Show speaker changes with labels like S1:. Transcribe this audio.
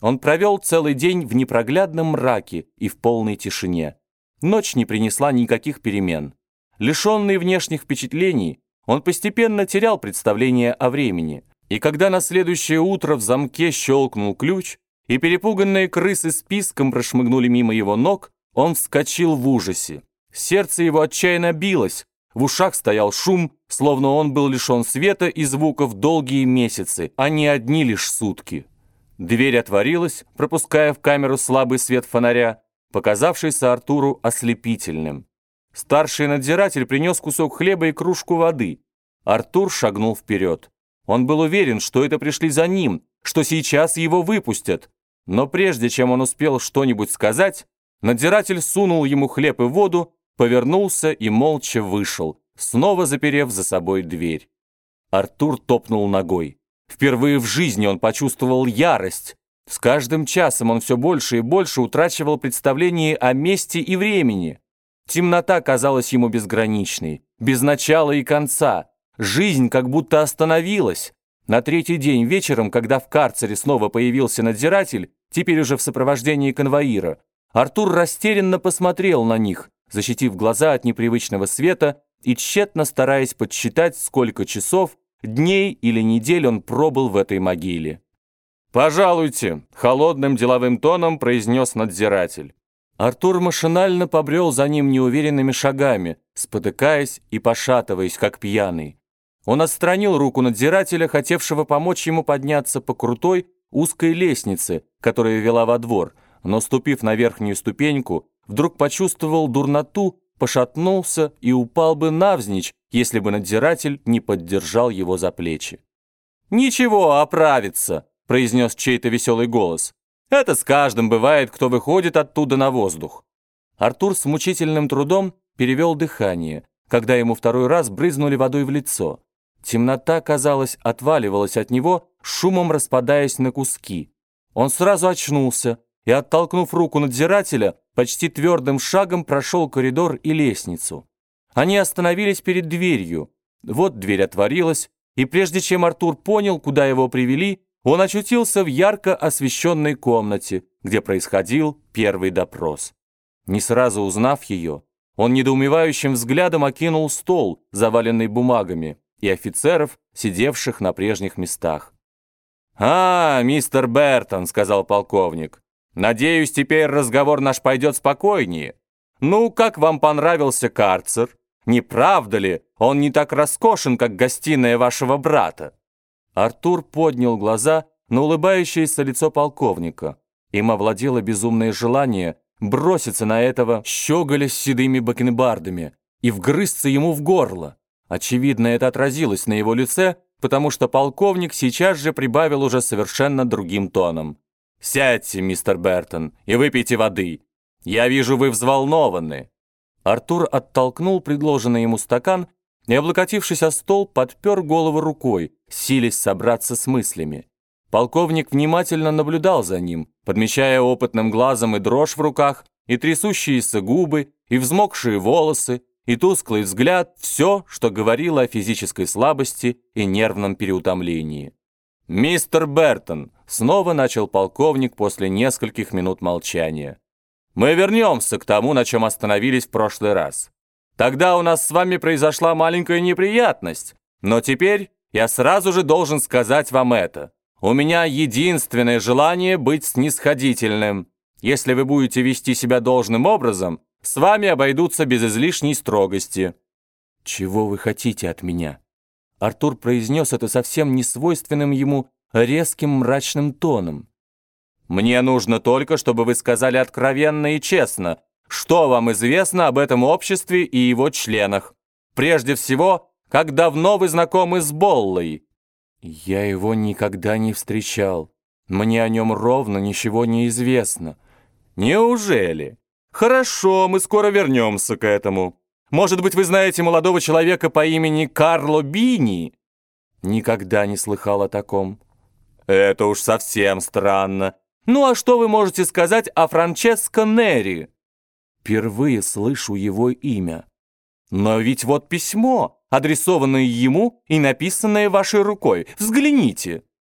S1: Он провел целый день в непроглядном мраке и в полной тишине. Ночь не принесла никаких перемен. Лишенный внешних впечатлений, он постепенно терял представление о времени. И когда на следующее утро в замке щелкнул ключ, и перепуганные крысы списком прошмыгнули мимо его ног, он вскочил в ужасе. Сердце его отчаянно билось, в ушах стоял шум, словно он был лишен света и звуков долгие месяцы, а не одни лишь сутки. Дверь отворилась, пропуская в камеру слабый свет фонаря, показавшийся Артуру ослепительным. Старший надзиратель принес кусок хлеба и кружку воды. Артур шагнул вперед. Он был уверен, что это пришли за ним, что сейчас его выпустят. Но прежде чем он успел что-нибудь сказать, надзиратель сунул ему хлеб и воду, повернулся и молча вышел, снова заперев за собой дверь. Артур топнул ногой. Впервые в жизни он почувствовал ярость. С каждым часом он все больше и больше утрачивал представление о месте и времени. Темнота казалась ему безграничной, без начала и конца. Жизнь как будто остановилась. На третий день вечером, когда в карцере снова появился надзиратель, теперь уже в сопровождении конвоира, Артур растерянно посмотрел на них, защитив глаза от непривычного света и тщетно стараясь подсчитать, сколько часов Дней или недель он пробыл в этой могиле. «Пожалуйте», — холодным деловым тоном произнес надзиратель. Артур машинально побрел за ним неуверенными шагами, спотыкаясь и пошатываясь, как пьяный. Он отстранил руку надзирателя, хотевшего помочь ему подняться по крутой, узкой лестнице, которая вела во двор, но, ступив на верхнюю ступеньку, вдруг почувствовал дурноту пошатнулся и упал бы навзничь, если бы надзиратель не поддержал его за плечи. «Ничего, оправится», — произнес чей-то веселый голос. «Это с каждым бывает, кто выходит оттуда на воздух». Артур с мучительным трудом перевел дыхание, когда ему второй раз брызнули водой в лицо. Темнота, казалось, отваливалась от него, шумом распадаясь на куски. Он сразу очнулся и, оттолкнув руку надзирателя, почти твердым шагом прошел коридор и лестницу. Они остановились перед дверью. Вот дверь отворилась, и прежде чем Артур понял, куда его привели, он очутился в ярко освещенной комнате, где происходил первый допрос. Не сразу узнав ее, он недоумевающим взглядом окинул стол, заваленный бумагами, и офицеров, сидевших на прежних местах. «А, мистер Бертон», — сказал полковник, Надеюсь, теперь разговор наш пойдет спокойнее. Ну, как вам понравился карцер? Не правда ли, он не так роскошен, как гостиная вашего брата?» Артур поднял глаза на улыбающееся лицо полковника. Им овладело безумное желание броситься на этого щеголя с седыми бакенбардами и вгрызться ему в горло. Очевидно, это отразилось на его лице, потому что полковник сейчас же прибавил уже совершенно другим тоном. «Сядьте, мистер Бертон, и выпейте воды. Я вижу, вы взволнованы». Артур оттолкнул предложенный ему стакан и, облокотившись о стол, подпер голову рукой, силясь собраться с мыслями. Полковник внимательно наблюдал за ним, подмечая опытным глазом и дрожь в руках, и трясущиеся губы, и взмокшие волосы, и тусклый взгляд, все, что говорило о физической слабости и нервном переутомлении. «Мистер Бертон», — снова начал полковник после нескольких минут молчания. «Мы вернемся к тому, на чем остановились в прошлый раз. Тогда у нас с вами произошла маленькая неприятность, но теперь я сразу же должен сказать вам это. У меня единственное желание быть снисходительным. Если вы будете вести себя должным образом, с вами обойдутся без излишней строгости». «Чего вы хотите от меня?» Артур произнес это совсем несвойственным ему резким мрачным тоном. «Мне нужно только, чтобы вы сказали откровенно и честно, что вам известно об этом обществе и его членах. Прежде всего, как давно вы знакомы с Боллой?» «Я его никогда не встречал. Мне о нем ровно ничего не известно». «Неужели? Хорошо, мы скоро вернемся к этому. Может быть, вы знаете молодого человека по имени Карло Бини?» «Никогда не слыхал о таком». «Это уж совсем странно. Ну а что вы можете сказать о Франческо Нери?» «Впервые слышу его имя. Но ведь вот письмо, адресованное ему и написанное вашей рукой. Взгляните».